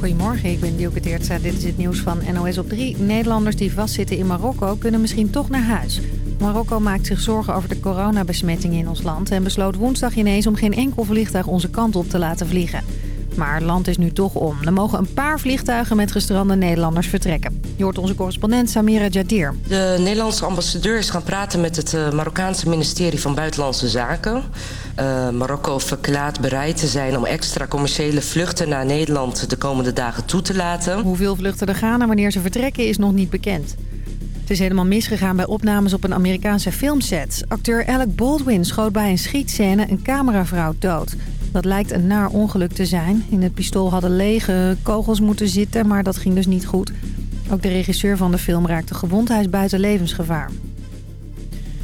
Goedemorgen, ik ben Dielke Teertza. Dit is het nieuws van NOS op 3. Nederlanders die vastzitten in Marokko kunnen misschien toch naar huis. Marokko maakt zich zorgen over de coronabesmettingen in ons land... en besloot woensdag ineens om geen enkel vliegtuig onze kant op te laten vliegen. Maar land is nu toch om. Er mogen een paar vliegtuigen met gestrande Nederlanders vertrekken. Je hoort onze correspondent Samira Jadir. De Nederlandse ambassadeur is gaan praten met het uh, Marokkaanse ministerie van Buitenlandse Zaken. Uh, Marokko verklaart bereid te zijn om extra commerciële vluchten naar Nederland de komende dagen toe te laten. Hoeveel vluchten er gaan en wanneer ze vertrekken is nog niet bekend. Het is helemaal misgegaan bij opnames op een Amerikaanse filmset. Acteur Alec Baldwin schoot bij een schietscène een cameravrouw dood. Dat lijkt een naar ongeluk te zijn. In het pistool hadden lege kogels moeten zitten, maar dat ging dus niet goed. Ook de regisseur van de film raakte gewond. Hij is buiten levensgevaar.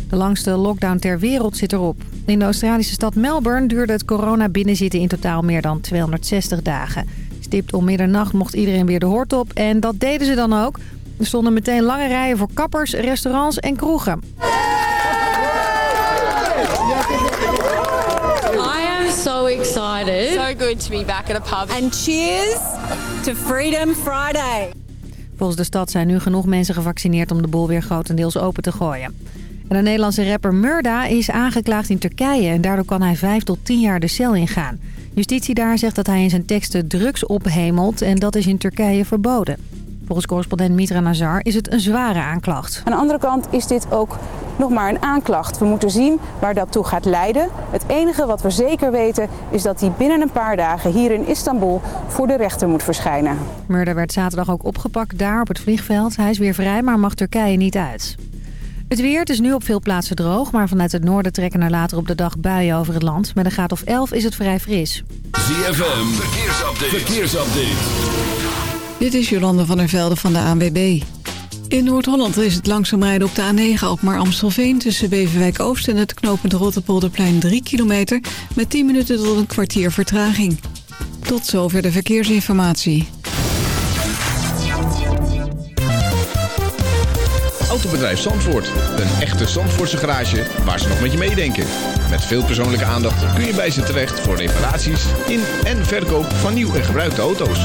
De langste lockdown ter wereld zit erop. In de Australische stad Melbourne duurde het corona binnenzitten in totaal meer dan 260 dagen. Stipt om middernacht mocht iedereen weer de hort op en dat deden ze dan ook. Er stonden meteen lange rijen voor kappers, restaurants en kroegen. so excited. So good to be back at a pub. And cheers to Freedom Friday. Volgens de stad zijn nu genoeg mensen gevaccineerd om de boel weer grotendeels open te gooien. En de Nederlandse rapper Murda is aangeklaagd in Turkije en daardoor kan hij 5 tot 10 jaar de cel ingaan. Justitie daar zegt dat hij in zijn teksten drugs ophemelt en dat is in Turkije verboden. Volgens correspondent Mitra Nazar is het een zware aanklacht. Aan de andere kant is dit ook nog maar een aanklacht. We moeten zien waar dat toe gaat leiden. Het enige wat we zeker weten is dat hij binnen een paar dagen hier in Istanbul voor de rechter moet verschijnen. Murder werd zaterdag ook opgepakt daar op het vliegveld. Hij is weer vrij, maar mag Turkije niet uit. Het weer, het is nu op veel plaatsen droog, maar vanuit het noorden trekken er later op de dag buien over het land. Met een graad of 11 is het vrij fris. ZFM, verkeersupdate. verkeersupdate. Dit is Jolande van der Velde van de ANWB. In Noord-Holland is het langzaam rijden op de A9 Alkmaar-Amstelveen... tussen Beverwijk Oost en het knooppunt Rotterpolderplein 3 kilometer... met 10 minuten tot een kwartier vertraging. Tot zover de verkeersinformatie. Autobedrijf Zandvoort. Een echte Zandvoortse garage waar ze nog met je meedenken. Met veel persoonlijke aandacht kun je bij ze terecht... voor reparaties in en verkoop van nieuw en gebruikte auto's.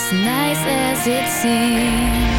As nice as it seems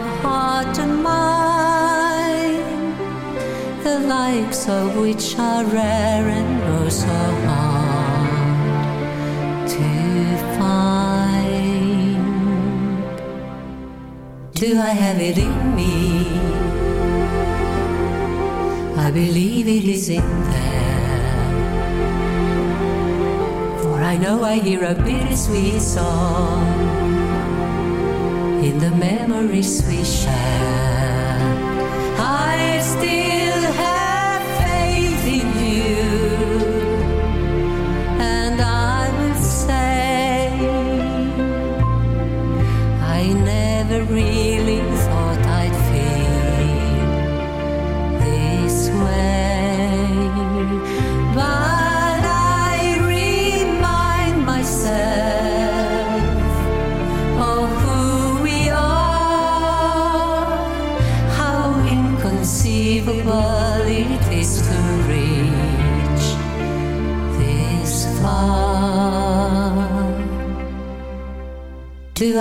of heart and mind, the likes of which are rare and oh so hard to find. Do I have it in me? I believe it is in there. For I know I hear a bittersweet song in the memories we share.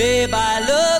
Babe, I love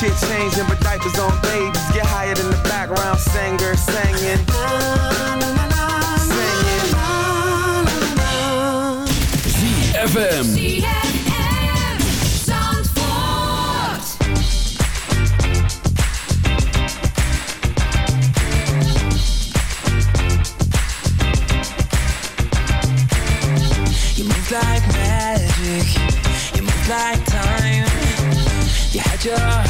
Shit changing, but diapers on babies. Get the background singer singing. Like magic. You move like time. You had your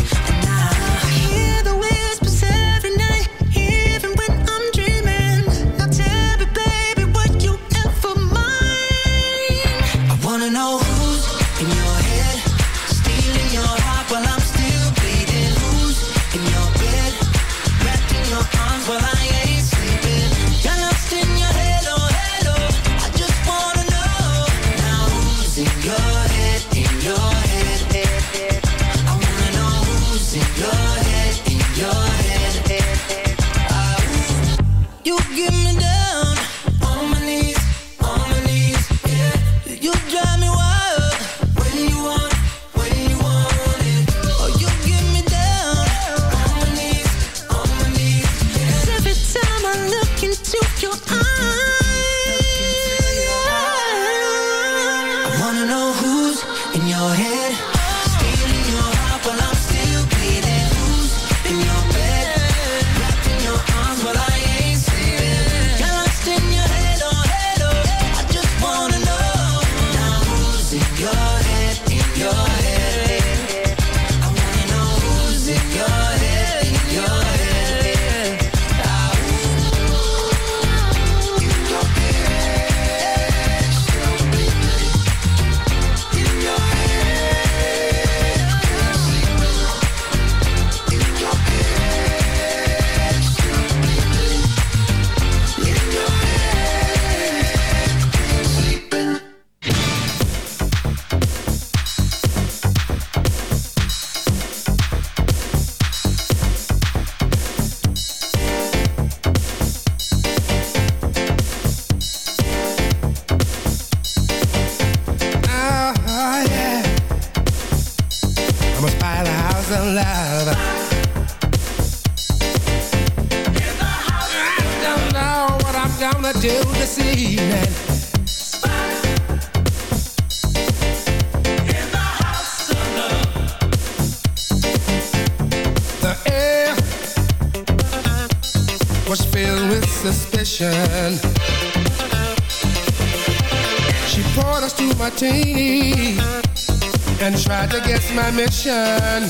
Mission.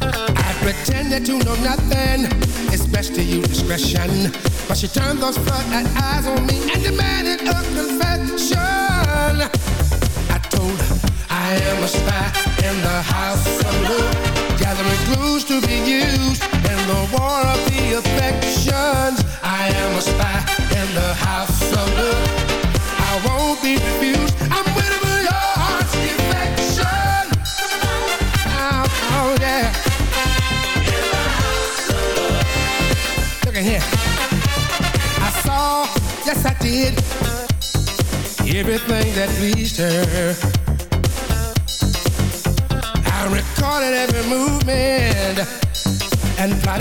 I pretended to know nothing. It's best to use discretion. But she turned those floodlight eyes on me and demanded a confession.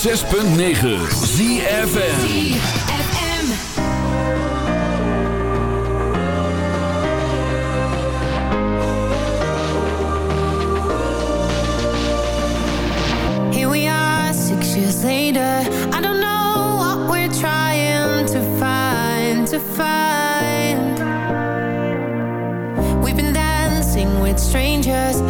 106.9 ZFM later. I don't know what we're trying to find to find. We've been dancing with strangers.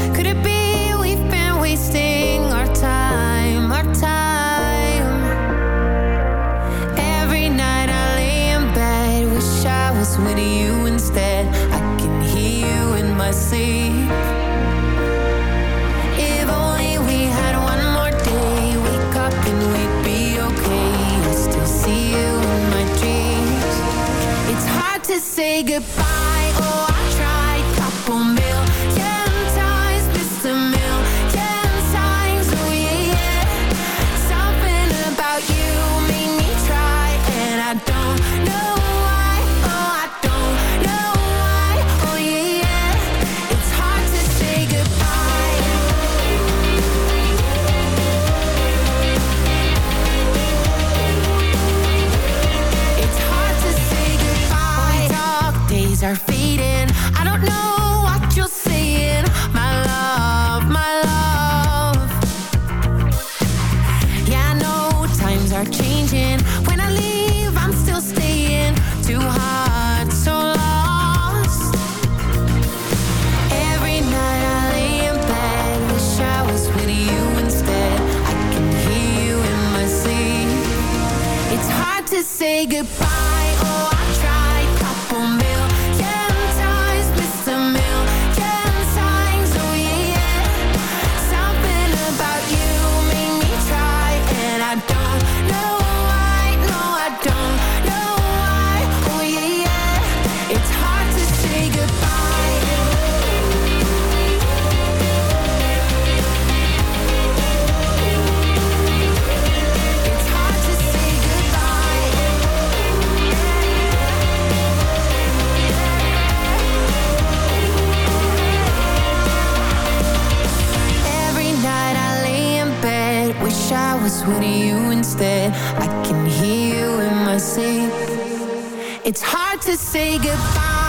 It's hard to say goodbye.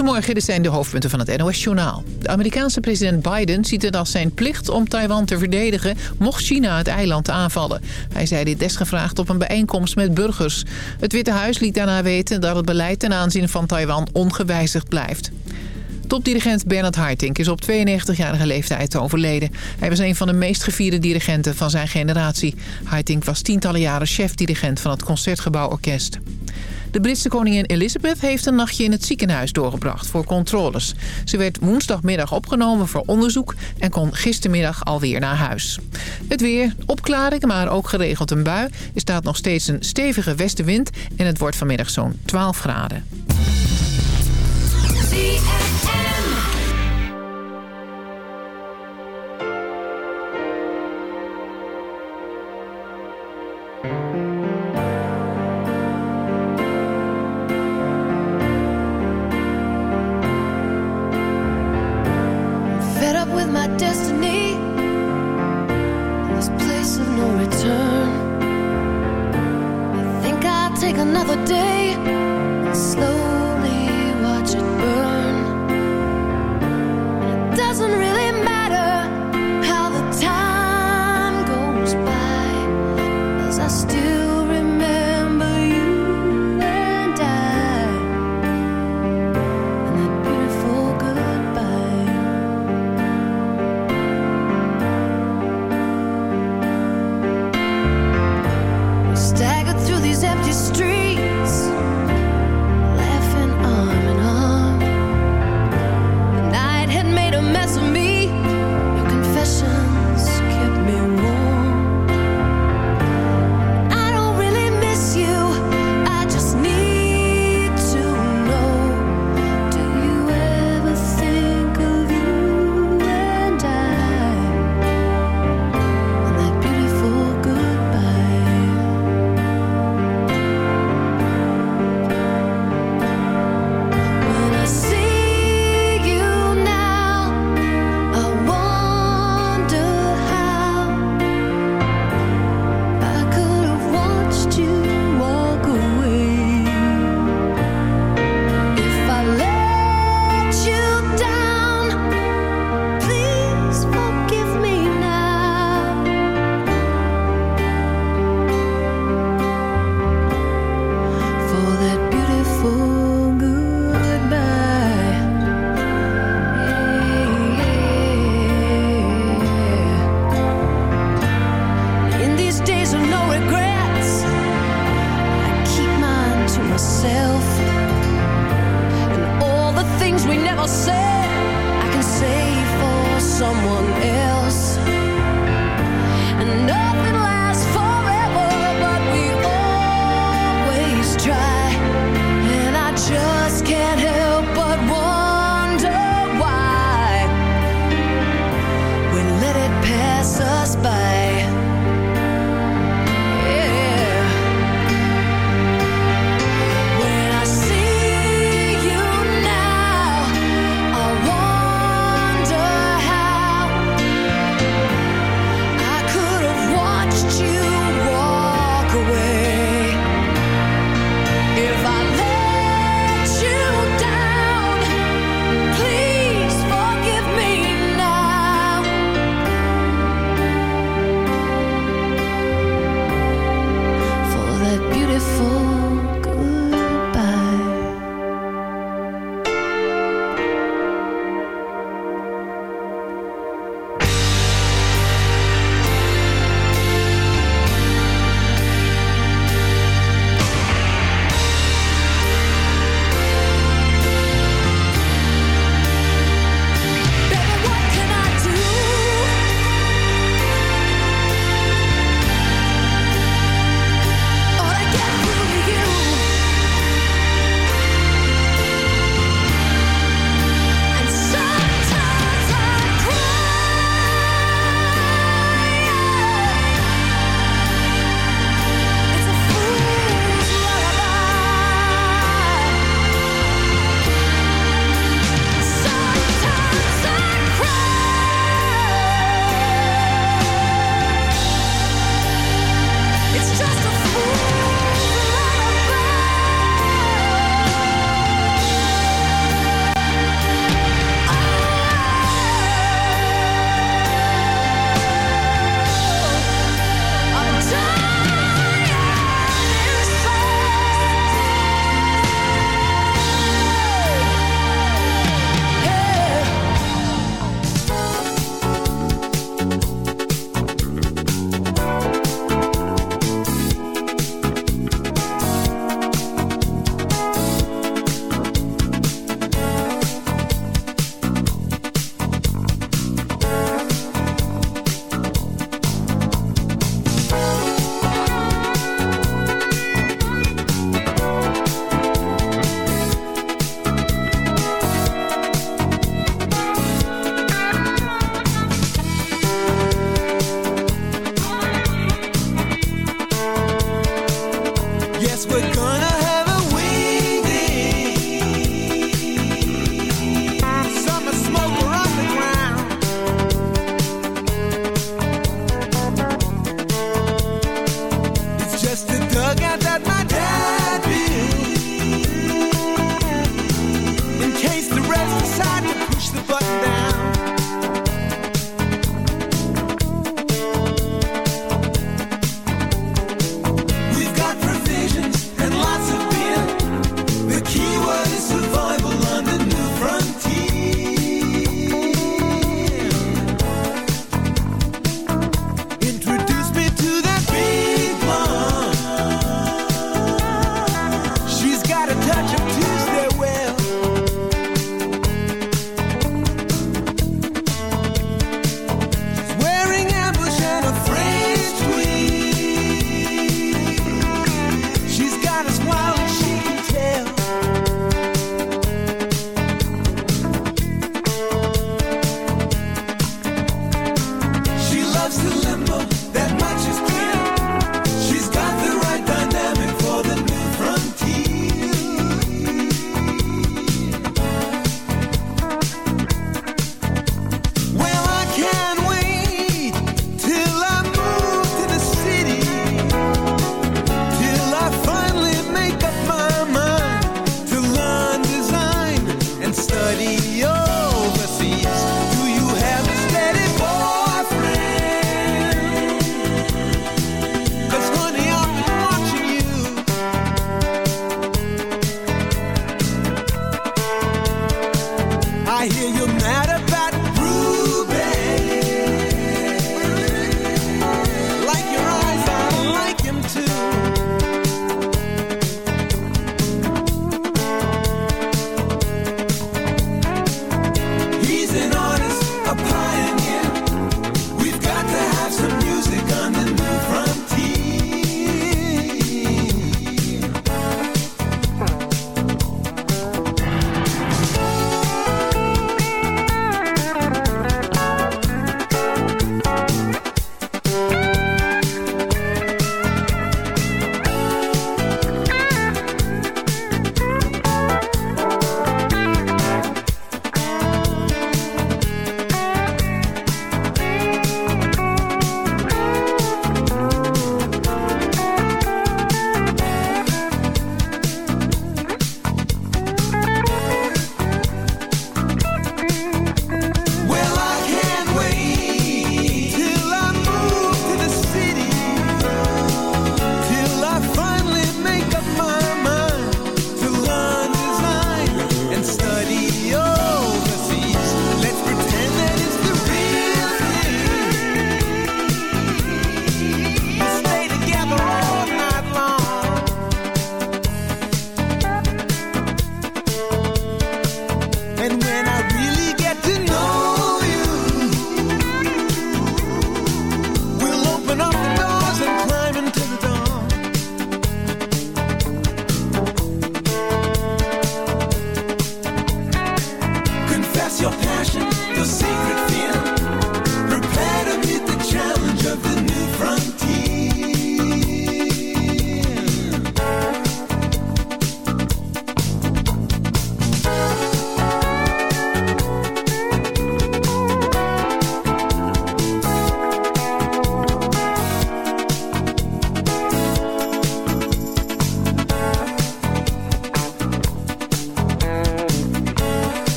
Goedemorgen, dit zijn de hoofdpunten van het NOS-journaal. De Amerikaanse president Biden ziet het als zijn plicht om Taiwan te verdedigen... mocht China het eiland aanvallen. Hij zei dit desgevraagd op een bijeenkomst met burgers. Het Witte Huis liet daarna weten dat het beleid ten aanzien van Taiwan ongewijzigd blijft. Topdirigent Bernard Haitink is op 92-jarige leeftijd overleden. Hij was een van de meest gevierde dirigenten van zijn generatie. Haitink was tientallen jaren chef-dirigent van het Concertgebouworkest. Orkest. De Britse koningin Elizabeth heeft een nachtje in het ziekenhuis doorgebracht voor controles. Ze werd woensdagmiddag opgenomen voor onderzoek en kon gistermiddag alweer naar huis. Het weer, opklaring, maar ook geregeld een bui. Er staat nog steeds een stevige westenwind en het wordt vanmiddag zo'n 12 graden.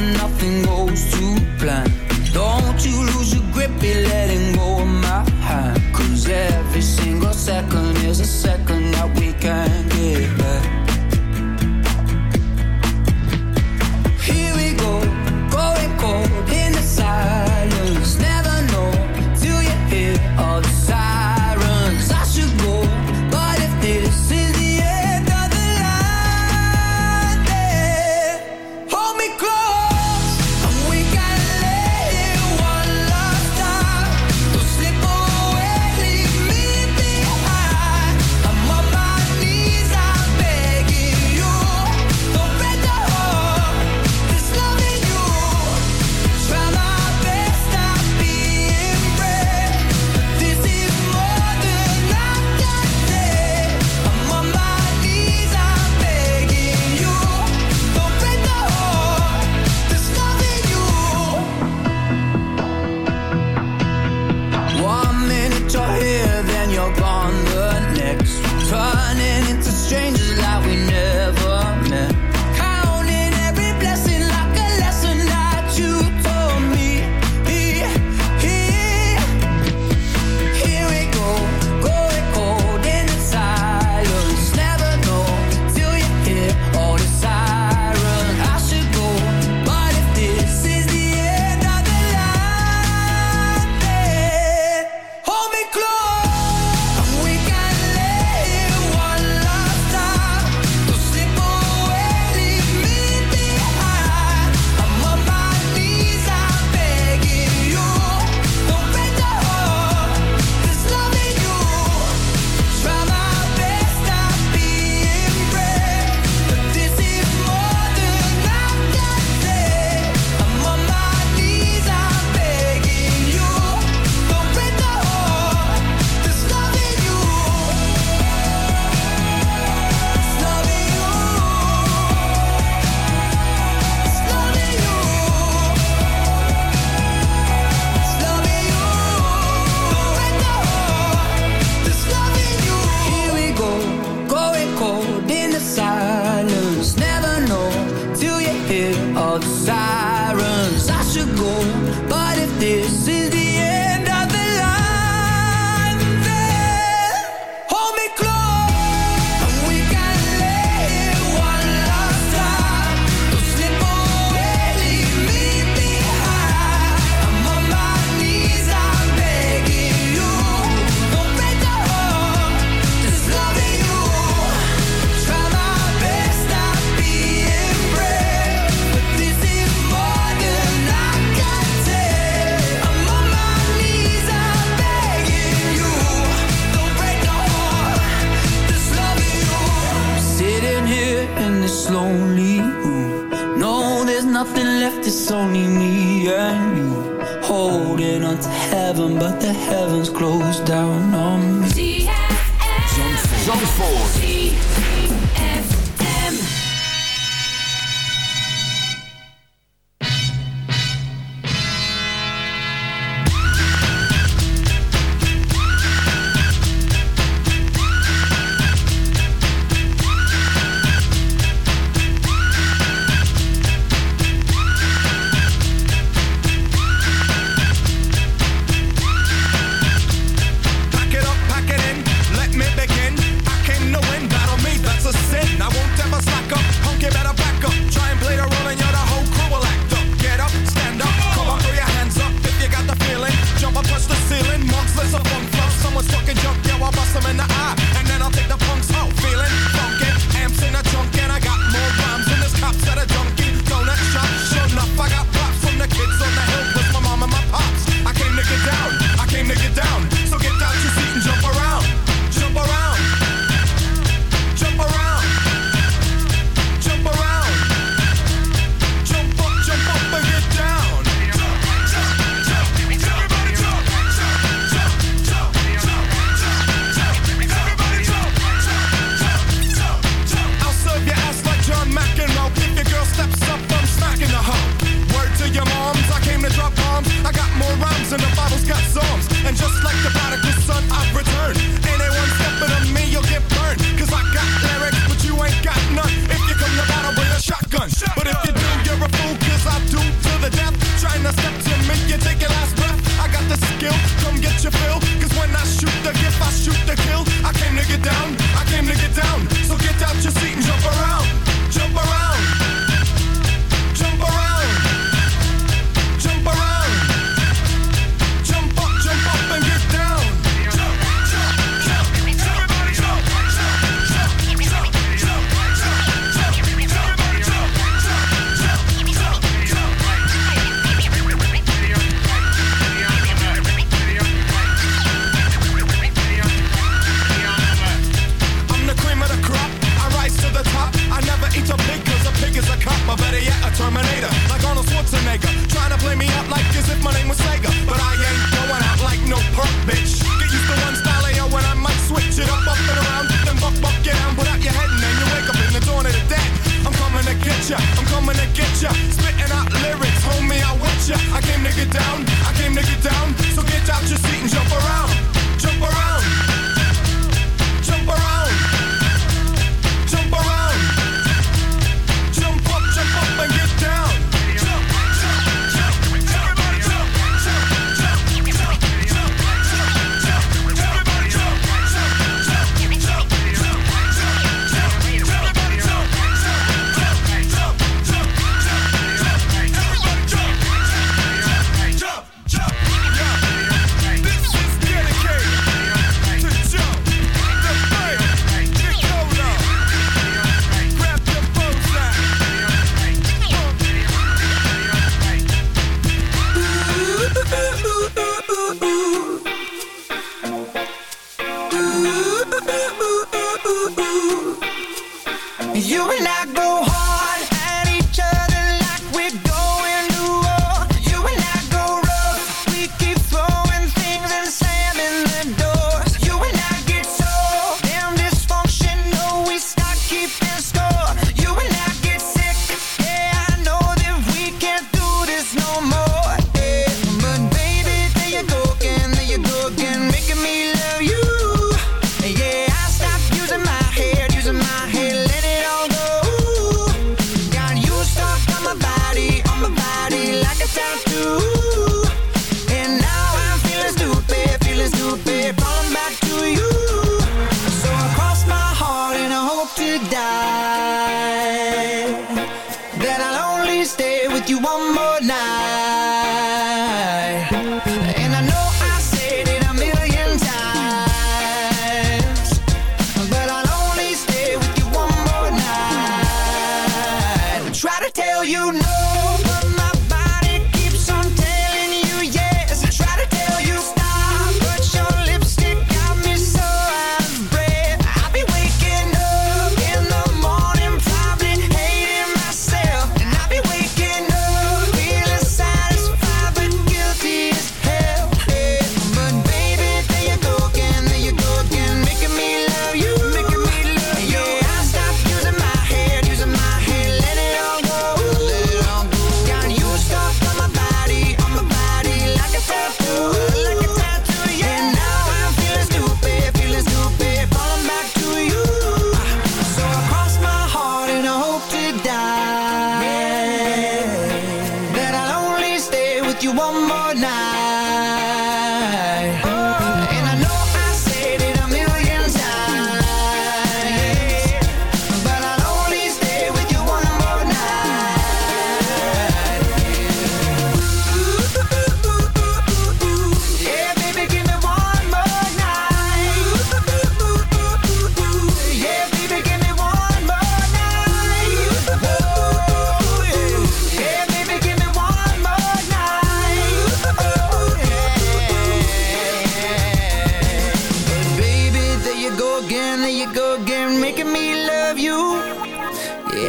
Nothing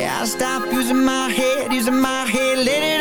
Yeah, I stop using my head, using my head, let it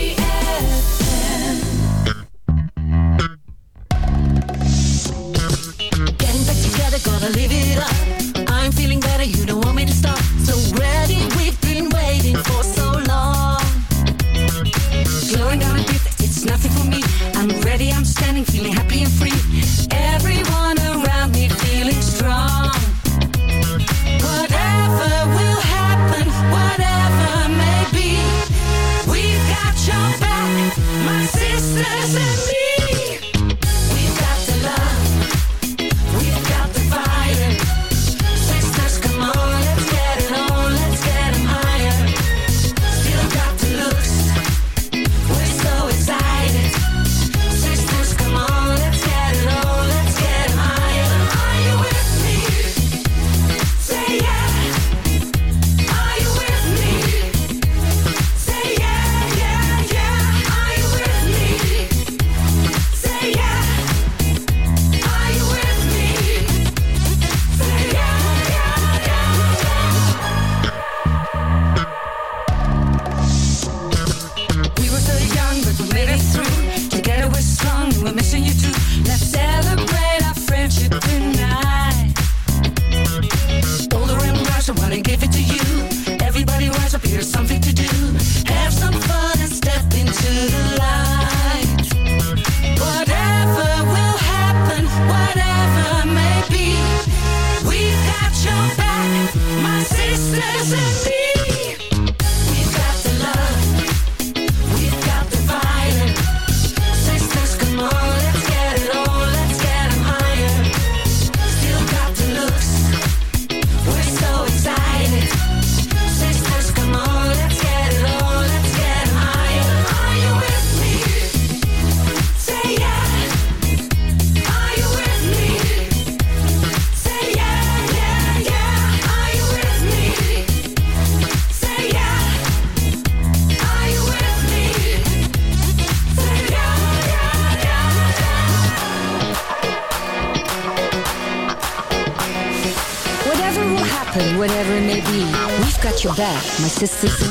back. My sisters